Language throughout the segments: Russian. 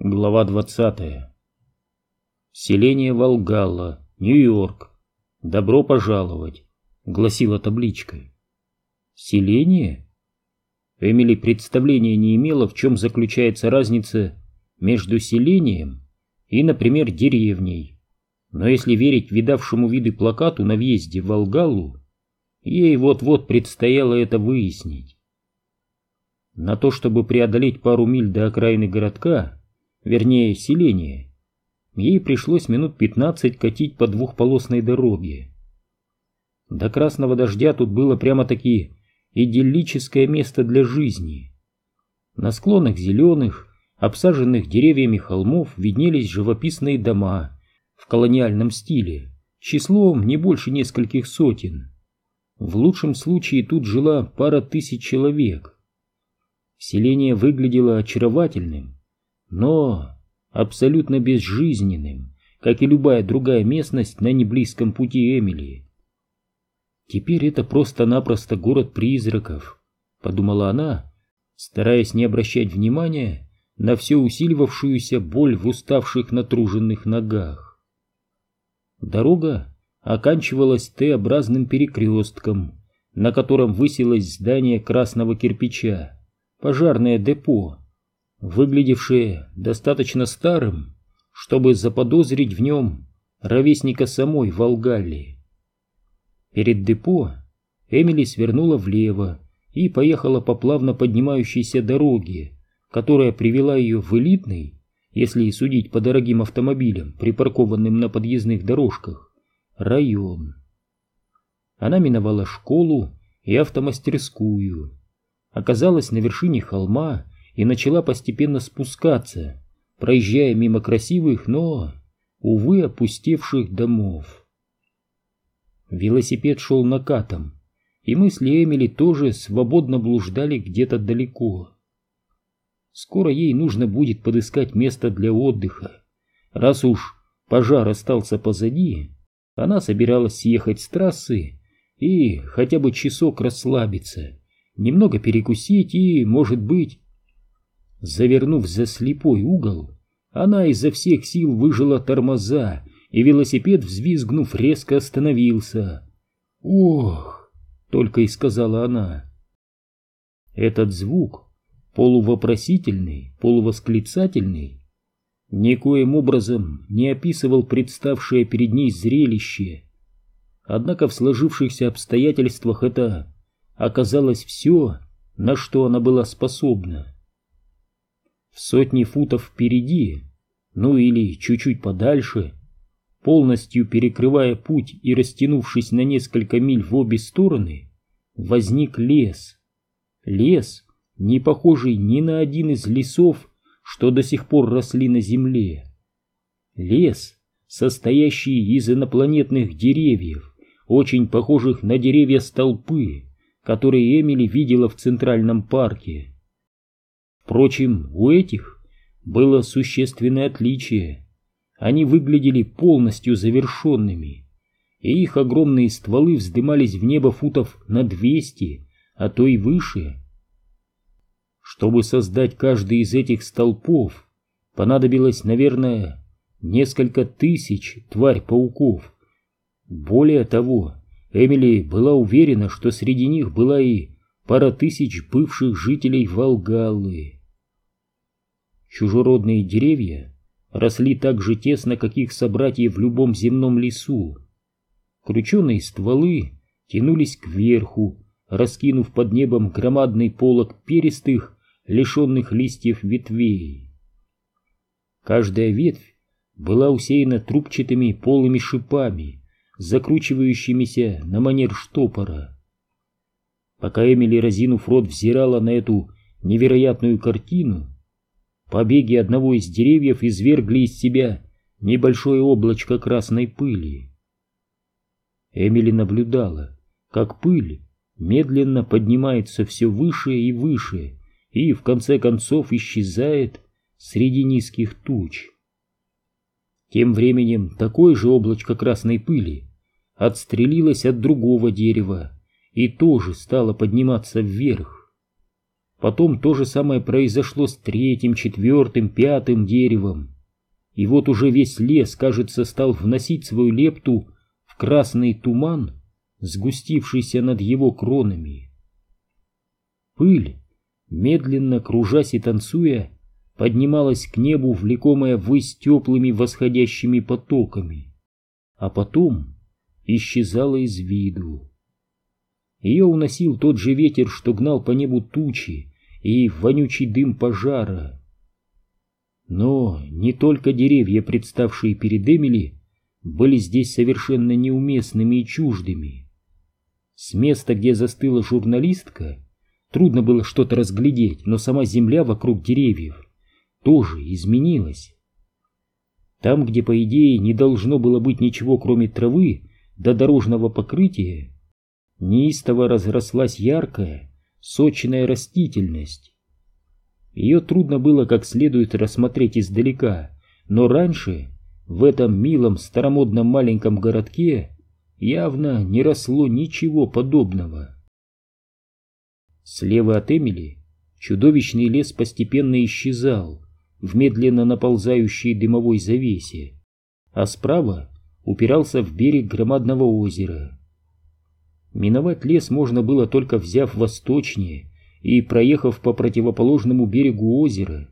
Глава 20. Селение Волгалла, Нью-Йорк. Добро пожаловать, гласила табличка. Селение? Эмили представления не имела, в чем заключается разница между селением и, например, деревней. Но если верить видавшему виды плакату на въезде в Волгаллу, ей вот-вот предстояло это выяснить. На то, чтобы преодолеть пару миль до окраины городка, вернее селения, ей пришлось минут пятнадцать катить по двухполосной дороге. До красного дождя тут было прямо-таки идиллическое место для жизни. На склонах зеленых, обсаженных деревьями холмов виднелись живописные дома в колониальном стиле, числом не больше нескольких сотен. В лучшем случае тут жила пара тысяч человек. Селение выглядело очаровательным, но абсолютно безжизненным, как и любая другая местность на неблизком пути Эмили. «Теперь это просто-напросто город призраков», — подумала она, стараясь не обращать внимания на все усиливавшуюся боль в уставших натруженных ногах. Дорога оканчивалась Т-образным перекрестком, на котором высилось здание красного кирпича, пожарное депо, выглядевшее достаточно старым, чтобы заподозрить в нем ровесника самой Волгалли. Перед депо Эмили свернула влево и поехала по плавно поднимающейся дороге, которая привела ее в элитный, если судить по дорогим автомобилям, припаркованным на подъездных дорожках, район. Она миновала школу и автомастерскую, оказалась на вершине холма и начала постепенно спускаться, проезжая мимо красивых, но, увы, опустевших домов. Велосипед шел накатом, и мысли Эмили тоже свободно блуждали где-то далеко. Скоро ей нужно будет подыскать место для отдыха. Раз уж пожар остался позади, она собиралась съехать с трассы и хотя бы часок расслабиться, немного перекусить и, может быть, Завернув за слепой угол, она изо всех сил выжила тормоза, и велосипед, взвизгнув, резко остановился. «Ох!» — только и сказала она. Этот звук, полувопросительный, полувосклицательный, никоим образом не описывал представшее перед ней зрелище. Однако в сложившихся обстоятельствах это оказалось все, на что она была способна в сотни футов впереди, ну или чуть-чуть подальше, полностью перекрывая путь и растянувшись на несколько миль в обе стороны, возник лес. Лес, не похожий ни на один из лесов, что до сих пор росли на земле. Лес, состоящий из инопланетных деревьев, очень похожих на деревья столпы, которые Эмили видела в Центральном парке. Впрочем, у этих было существенное отличие. Они выглядели полностью завершенными, и их огромные стволы вздымались в небо футов на двести, а то и выше. Чтобы создать каждый из этих столпов, понадобилось, наверное, несколько тысяч тварь-пауков. Более того, Эмили была уверена, что среди них была и пара тысяч бывших жителей Волгаллы. Чужеродные деревья росли так же тесно, как их собратья в любом земном лесу. Крученые стволы тянулись кверху, раскинув под небом громадный полог перистых, лишенных листьев ветвей. Каждая ветвь была усеяна трубчатыми полыми шипами, закручивающимися на манер штопора. Пока Эмили, разинув рот, взирала на эту невероятную картину, побеги одного из деревьев извергли из себя небольшое облачко красной пыли. Эмили наблюдала, как пыль медленно поднимается все выше и выше и в конце концов исчезает среди низких туч. Тем временем такое же облачко красной пыли отстрелилось от другого дерева, и тоже стала подниматься вверх. Потом то же самое произошло с третьим, четвертым, пятым деревом. И вот уже весь лес, кажется, стал вносить свою лепту в красный туман, сгустившийся над его кронами. Пыль, медленно кружась и танцуя, поднималась к небу, влекомая ввысь теплыми восходящими потоками, а потом исчезала из виду. Ее уносил тот же ветер, что гнал по небу тучи и вонючий дым пожара. Но не только деревья, представшие перед Эмили, были здесь совершенно неуместными и чуждыми. С места, где застыла журналистка, трудно было что-то разглядеть, но сама земля вокруг деревьев тоже изменилась. Там, где, по идее, не должно было быть ничего, кроме травы до дорожного покрытия, неистово разрослась яркая, сочная растительность. Ее трудно было как следует рассмотреть издалека, но раньше в этом милом старомодном маленьком городке явно не росло ничего подобного. Слева от Эмили чудовищный лес постепенно исчезал в медленно наползающей дымовой завесе, а справа упирался в берег громадного озера. Миновать лес можно было только взяв восточнее и проехав по противоположному берегу озера,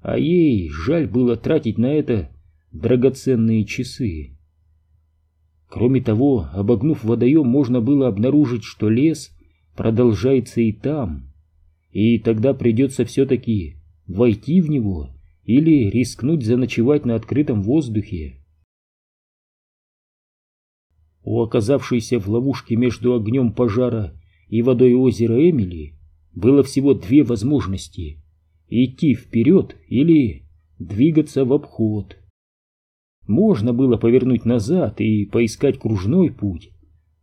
а ей жаль было тратить на это драгоценные часы. Кроме того, обогнув водоем, можно было обнаружить, что лес продолжается и там, и тогда придется все-таки войти в него или рискнуть заночевать на открытом воздухе. У оказавшейся в ловушке между огнем пожара и водой озера Эмили было всего две возможности — идти вперед или двигаться в обход. Можно было повернуть назад и поискать кружной путь,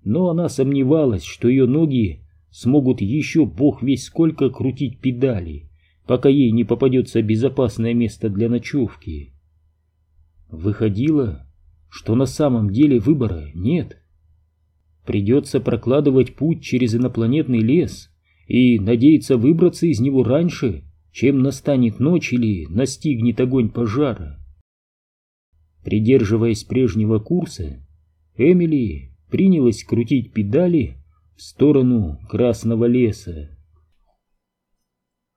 но она сомневалась, что ее ноги смогут еще бог весь сколько крутить педали, пока ей не попадется безопасное место для ночевки. Выходило, что на самом деле выбора нет. Придется прокладывать путь через инопланетный лес и надеяться выбраться из него раньше, чем настанет ночь или настигнет огонь пожара. Придерживаясь прежнего курса, Эмили принялась крутить педали в сторону Красного леса.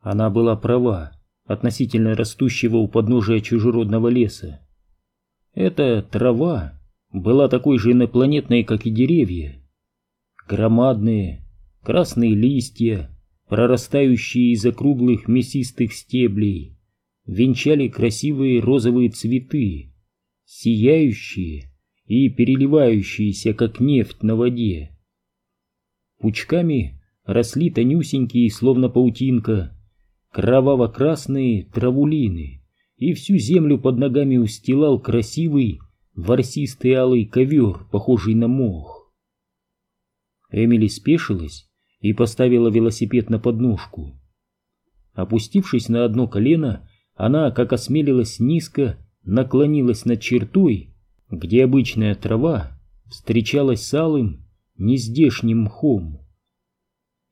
Она была права относительно растущего у подножия чужеродного леса. Эта трава была такой же инопланетной, как и деревья. Громадные красные листья, прорастающие из округлых мясистых стеблей, венчали красивые розовые цветы, сияющие и переливающиеся, как нефть на воде. Пучками росли тонюсенькие, словно паутинка, кроваво-красные травулины, и всю землю под ногами устилал красивый ворсистый алый ковер, похожий на мох. Эмили спешилась и поставила велосипед на подножку. Опустившись на одно колено, она, как осмелилась низко, наклонилась над чертой, где обычная трава встречалась с алым, нездешним мхом.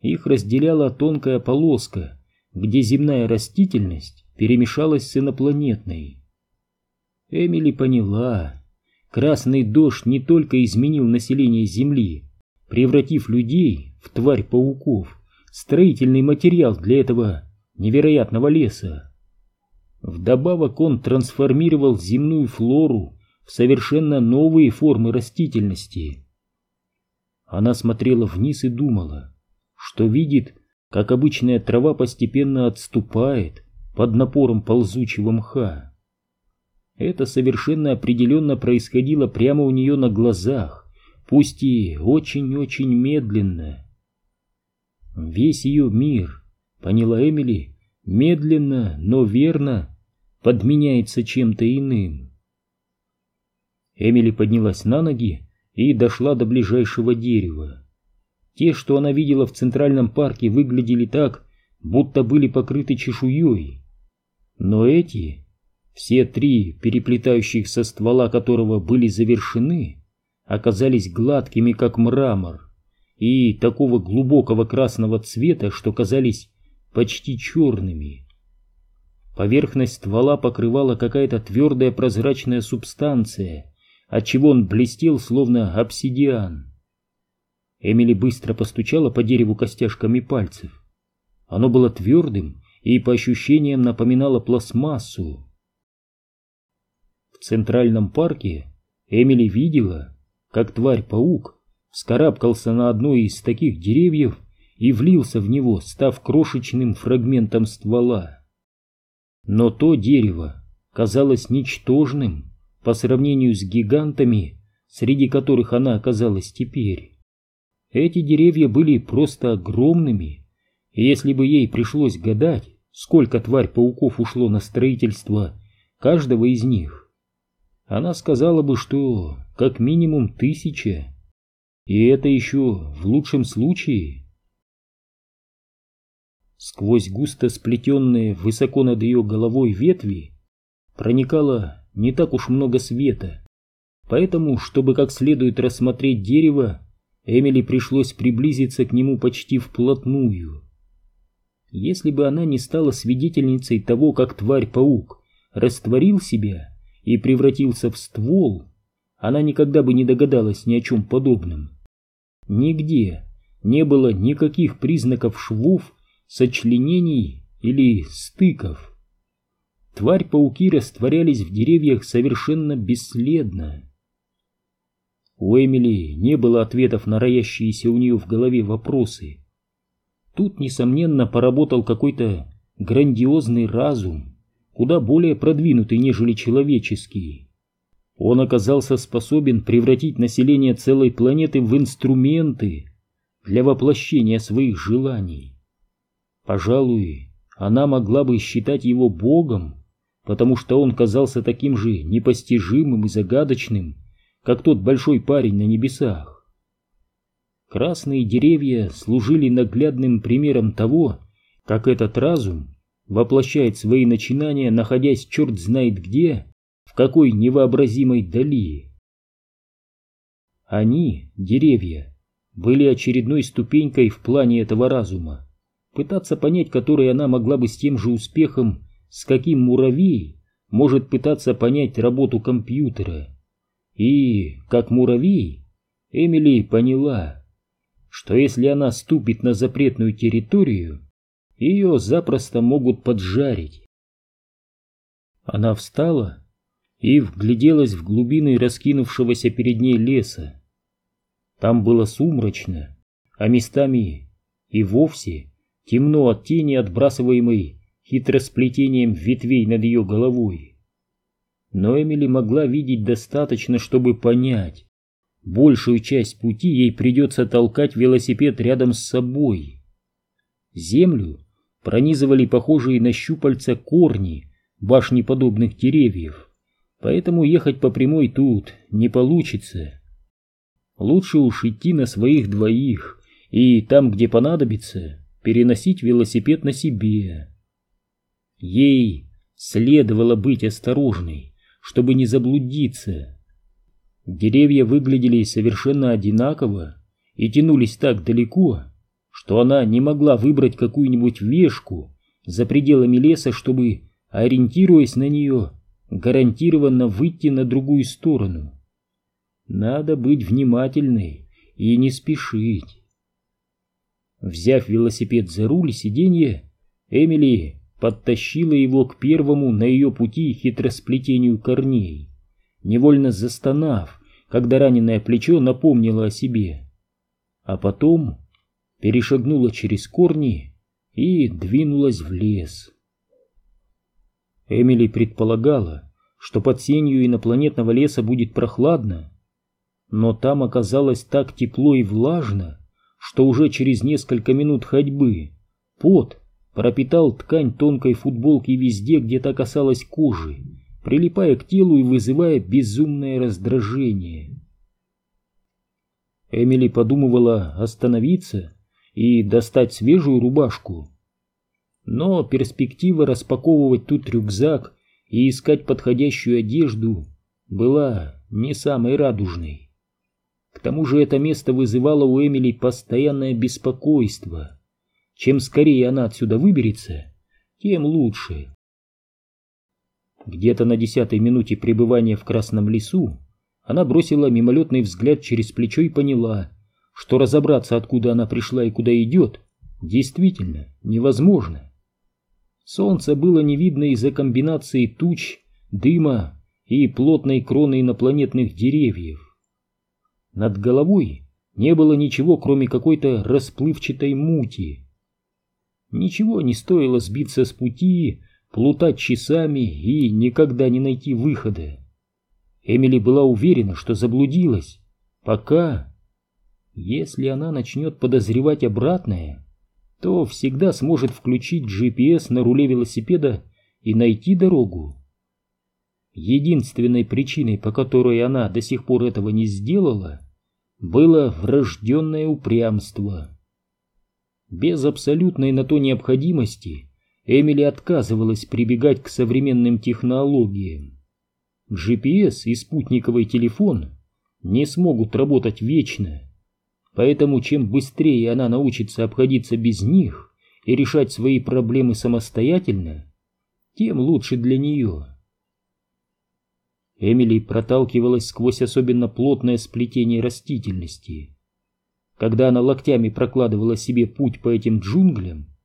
Их разделяла тонкая полоска, где земная растительность перемешалась с инопланетной. Эмили поняла, красный дождь не только изменил население Земли, превратив людей в тварь пауков, строительный материал для этого невероятного леса. Вдобавок он трансформировал земную флору в совершенно новые формы растительности. Она смотрела вниз и думала, что видит, как обычная трава постепенно отступает под напором ползучего мха. Это совершенно определенно происходило прямо у нее на глазах, пусть и очень-очень медленно. Весь ее мир, поняла Эмили, медленно, но верно подменяется чем-то иным. Эмили поднялась на ноги и дошла до ближайшего дерева. Те, что она видела в Центральном парке, выглядели так, будто были покрыты чешуей. Но эти, все три переплетающихся ствола которого были завершены, оказались гладкими, как мрамор, и такого глубокого красного цвета, что казались почти черными. Поверхность ствола покрывала какая-то твердая прозрачная субстанция, отчего он блестел, словно обсидиан. Эмили быстро постучала по дереву костяшками пальцев. Оно было твердым и, по ощущениям, напоминало пластмассу. В центральном парке Эмили видела, как тварь-паук вскарабкался на одно из таких деревьев и влился в него, став крошечным фрагментом ствола. Но то дерево казалось ничтожным по сравнению с гигантами, среди которых она оказалась теперь. Эти деревья были просто огромными, и если бы ей пришлось гадать, сколько тварь-пауков ушло на строительство каждого из них, она сказала бы, что как минимум тысяча. И это еще в лучшем случае. Сквозь густо сплетенные высоко над ее головой ветви проникало не так уж много света, поэтому, чтобы как следует рассмотреть дерево, Эмили пришлось приблизиться к нему почти вплотную. Если бы она не стала свидетельницей того, как тварь-паук растворил себя и превратился в ствол, она никогда бы не догадалась ни о чем подобном. Нигде не было никаких признаков швов, сочленений или стыков. Тварь-пауки растворялись в деревьях совершенно бесследно. У Эмили не было ответов на роящиеся у нее в голове вопросы. Тут, несомненно, поработал какой-то грандиозный разум, куда более продвинутый, нежели человеческий. Он оказался способен превратить население целой планеты в инструменты для воплощения своих желаний. Пожалуй, она могла бы считать его богом, потому что он казался таким же непостижимым и загадочным, как тот большой парень на небесах. Красные деревья служили наглядным примером того, как этот разум воплощает свои начинания, находясь черт знает где, в какой невообразимой дали. Они, деревья, были очередной ступенькой в плане этого разума, пытаться понять который она могла бы с тем же успехом, с каким муравей может пытаться понять работу компьютера. И, как муравей, Эмили поняла, что если она ступит на запретную территорию, ее запросто могут поджарить. Она встала и вгляделась в глубины раскинувшегося перед ней леса. Там было сумрачно, а местами и вовсе темно от тени, отбрасываемой хитросплетением ветвей над ее головой но Эмили могла видеть достаточно, чтобы понять. Большую часть пути ей придется толкать велосипед рядом с собой. Землю пронизывали похожие на щупальца корни башнеподобных деревьев, поэтому ехать по прямой тут не получится. Лучше уж идти на своих двоих и там, где понадобится, переносить велосипед на себе. Ей следовало быть осторожной, чтобы не заблудиться. Деревья выглядели совершенно одинаково и тянулись так далеко, что она не могла выбрать какую-нибудь вешку за пределами леса, чтобы, ориентируясь на нее, гарантированно выйти на другую сторону. Надо быть внимательной и не спешить. Взяв велосипед за руль сиденье, Эмили подтащила его к первому на ее пути хитросплетению корней, невольно застонав, когда раненое плечо напомнило о себе. А потом перешагнула через корни и двинулась в лес. Эмили предполагала, что под сенью инопланетного леса будет прохладно, но там оказалось так тепло и влажно, что уже через несколько минут ходьбы пот пропитал ткань тонкой футболки везде, где та касалась кожи, прилипая к телу и вызывая безумное раздражение. Эмили подумывала остановиться и достать свежую рубашку. Но перспектива распаковывать тут рюкзак и искать подходящую одежду была не самой радужной. К тому же это место вызывало у Эмили постоянное беспокойство. Чем скорее она отсюда выберется, тем лучше. Где-то на десятой минуте пребывания в Красном лесу она бросила мимолетный взгляд через плечо и поняла, что разобраться, откуда она пришла и куда идет, действительно невозможно. Солнце было не видно из-за комбинации туч, дыма и плотной кроны инопланетных деревьев. Над головой не было ничего, кроме какой-то расплывчатой мути. Ничего не стоило сбиться с пути, плутать часами и никогда не найти выхода. Эмили была уверена, что заблудилась. Пока... Если она начнет подозревать обратное, то всегда сможет включить GPS на руле велосипеда и найти дорогу. Единственной причиной, по которой она до сих пор этого не сделала, было врожденное упрямство. Без абсолютной на то необходимости Эмили отказывалась прибегать к современным технологиям. GPS и спутниковый телефон не смогут работать вечно, поэтому чем быстрее она научится обходиться без них и решать свои проблемы самостоятельно, тем лучше для нее. Эмили проталкивалась сквозь особенно плотное сплетение растительности. Когда она локтями прокладывала себе путь по этим джунглям,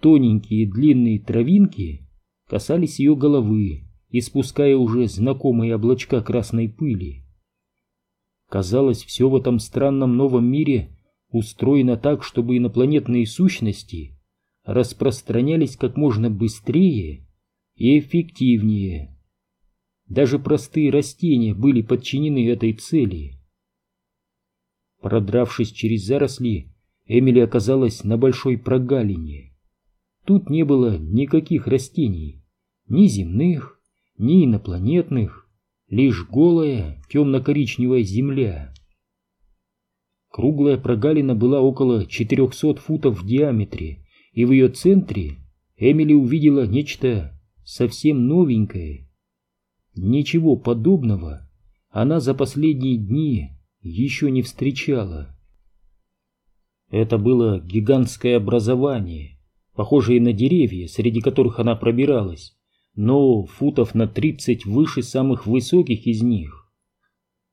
тоненькие длинные травинки касались ее головы, испуская уже знакомые облачка красной пыли. Казалось, все в этом странном новом мире устроено так, чтобы инопланетные сущности распространялись как можно быстрее и эффективнее. Даже простые растения были подчинены этой цели. Продравшись через заросли, Эмили оказалась на большой прогалине. Тут не было никаких растений, ни земных, ни инопланетных, лишь голая темно-коричневая земля. Круглая прогалина была около 400 футов в диаметре, и в ее центре Эмили увидела нечто совсем новенькое. Ничего подобного она за последние дни еще не встречала. Это было гигантское образование, похожее на деревья, среди которых она пробиралась, но футов на тридцать выше самых высоких из них.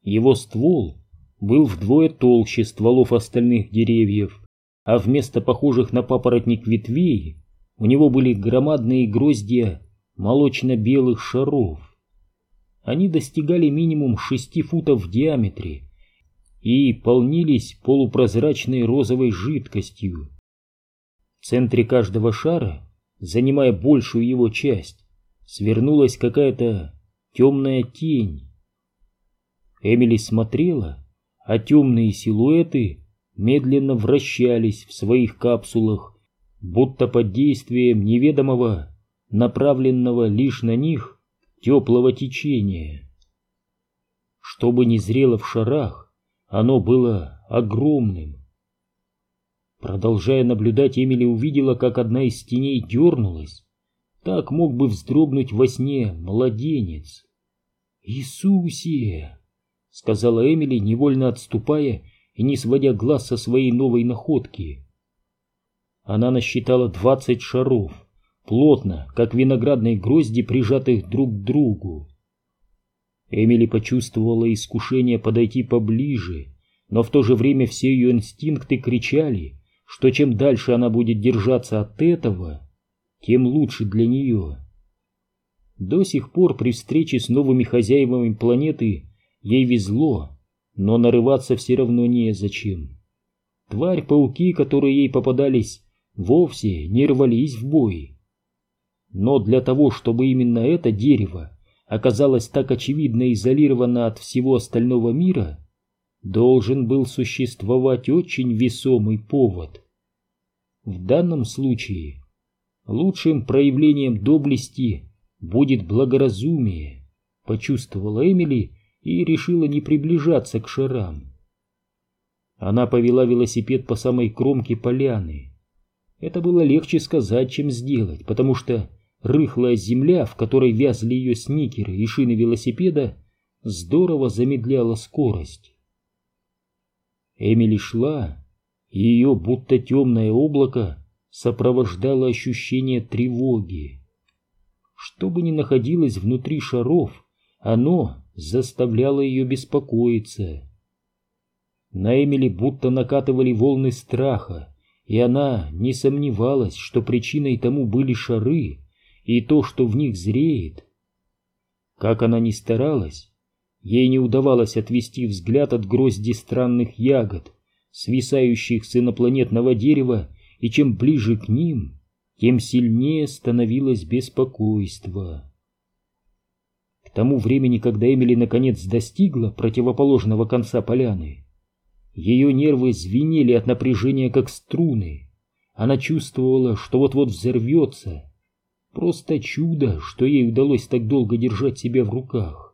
Его ствол был вдвое толще стволов остальных деревьев, а вместо похожих на папоротник ветвей у него были громадные гроздья молочно-белых шаров. Они достигали минимум шести футов в диаметре и полнились полупрозрачной розовой жидкостью. В центре каждого шара, занимая большую его часть, свернулась какая-то темная тень. Эмили смотрела, а темные силуэты медленно вращались в своих капсулах, будто под действием неведомого, направленного лишь на них теплого течения. Что бы ни зрело в шарах, оно было огромным. Продолжая наблюдать, Эмили увидела, как одна из теней дернулась. Так мог бы вздрогнуть во сне младенец. «Иисусе!» — сказала Эмили, невольно отступая и не сводя глаз со своей новой находки. Она насчитала двадцать шаров, плотно, как виноградные грозди, прижатых друг к другу. Эмили почувствовала искушение подойти поближе, но в то же время все ее инстинкты кричали, что чем дальше она будет держаться от этого, тем лучше для нее. До сих пор при встрече с новыми хозяевами планеты ей везло, но нарываться все равно незачем. Тварь-пауки, которые ей попадались, вовсе не рвались в бой. Но для того, чтобы именно это дерево оказалась так очевидно изолирована от всего остального мира, должен был существовать очень весомый повод. В данном случае лучшим проявлением доблести будет благоразумие, почувствовала Эмили и решила не приближаться к шарам. Она повела велосипед по самой кромке поляны. Это было легче сказать, чем сделать, потому что Рыхлая земля, в которой вязли ее сникеры и шины велосипеда, здорово замедляла скорость. Эмили шла, и ее будто темное облако сопровождало ощущение тревоги. Что бы ни находилось внутри шаров, оно заставляло ее беспокоиться. На Эмили будто накатывали волны страха, и она не сомневалась, что причиной тому были шары и то, что в них зреет. Как она ни старалась, ей не удавалось отвести взгляд от грозди странных ягод, свисающих с инопланетного дерева и чем ближе к ним, тем сильнее становилось беспокойство. К тому времени, когда Эмили наконец достигла противоположного конца поляны, ее нервы звенели от напряжения, как струны. Она чувствовала, что вот-вот взорвется. Просто чудо, что ей удалось так долго держать себя в руках.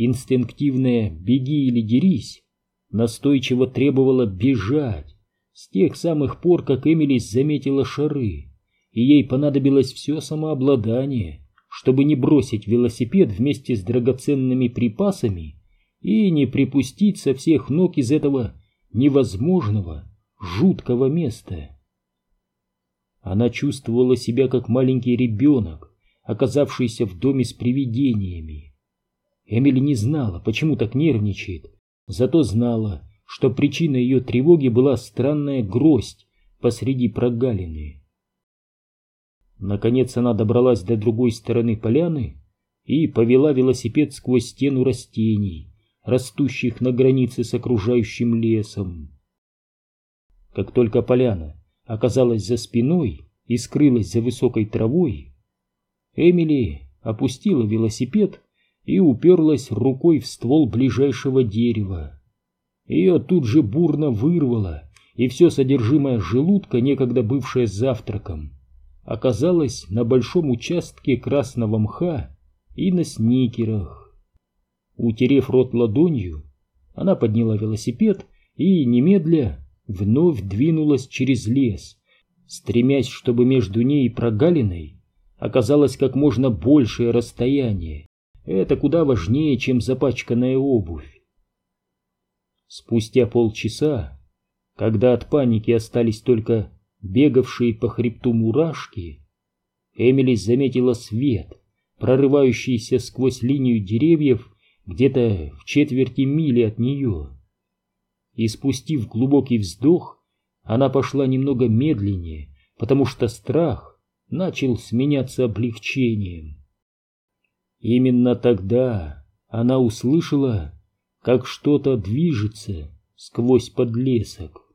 Инстинктивное «беги или дерись» настойчиво требовало бежать, с тех самых пор, как Эмили заметила шары, и ей понадобилось все самообладание, чтобы не бросить велосипед вместе с драгоценными припасами и не припустить со всех ног из этого невозможного, жуткого места. Она чувствовала себя как маленький ребенок, оказавшийся в доме с привидениями. Эмили не знала, почему так нервничает, зато знала, что причиной ее тревоги была странная гроздь посреди прогалины. Наконец она добралась до другой стороны поляны и повела велосипед сквозь стену растений, растущих на границе с окружающим лесом. Как только поляна оказалась за спиной и скрылась за высокой травой, Эмили опустила велосипед и уперлась рукой в ствол ближайшего дерева. Ее тут же бурно вырвало, и все содержимое желудка, некогда бывшее завтраком, оказалось на большом участке красного мха и на сникерах. Утерев рот ладонью, она подняла велосипед и, немедля, вновь двинулась через лес, стремясь, чтобы между ней и прогалиной оказалось как можно большее расстояние. Это куда важнее, чем запачканная обувь. Спустя полчаса, когда от паники остались только бегавшие по хребту мурашки, Эмили заметила свет, прорывающийся сквозь линию деревьев где-то в четверти мили от нее. И спустив глубокий вздох, она пошла немного медленнее, потому что страх начал сменяться облегчением. Именно тогда она услышала как что-то движется сквозь подлесок.